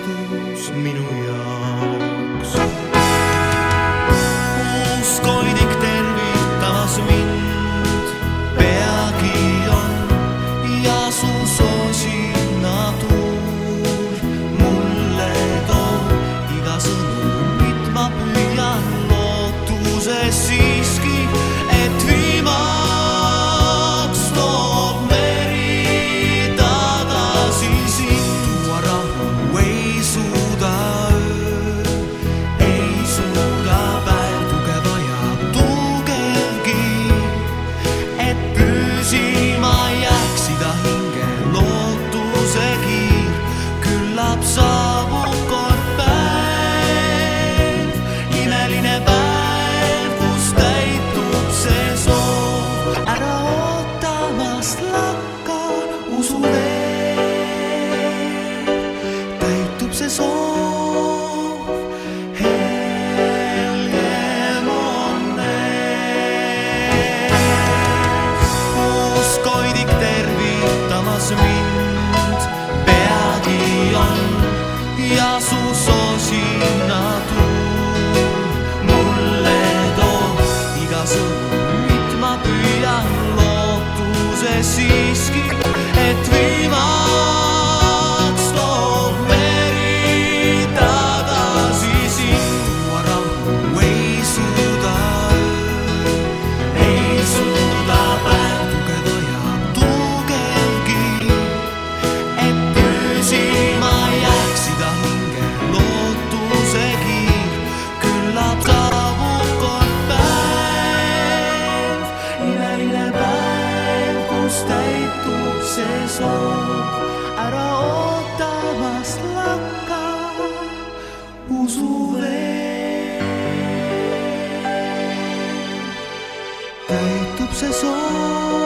mälestus minu jaoks. uus koidik tervitas mind, peagi on ja su soosina küllap saabub kord päev, imeline päev, kus täitub see soov, ära ootamast lakka, usu veel, täitub see soov, helgem on ees. uus koidik tervitamas mind, ja su soosina tuul mulle toob iga sõnumit ma püüan lootuses siiski, see soov, ära ootamast lakka, usu veel, täitub see soov.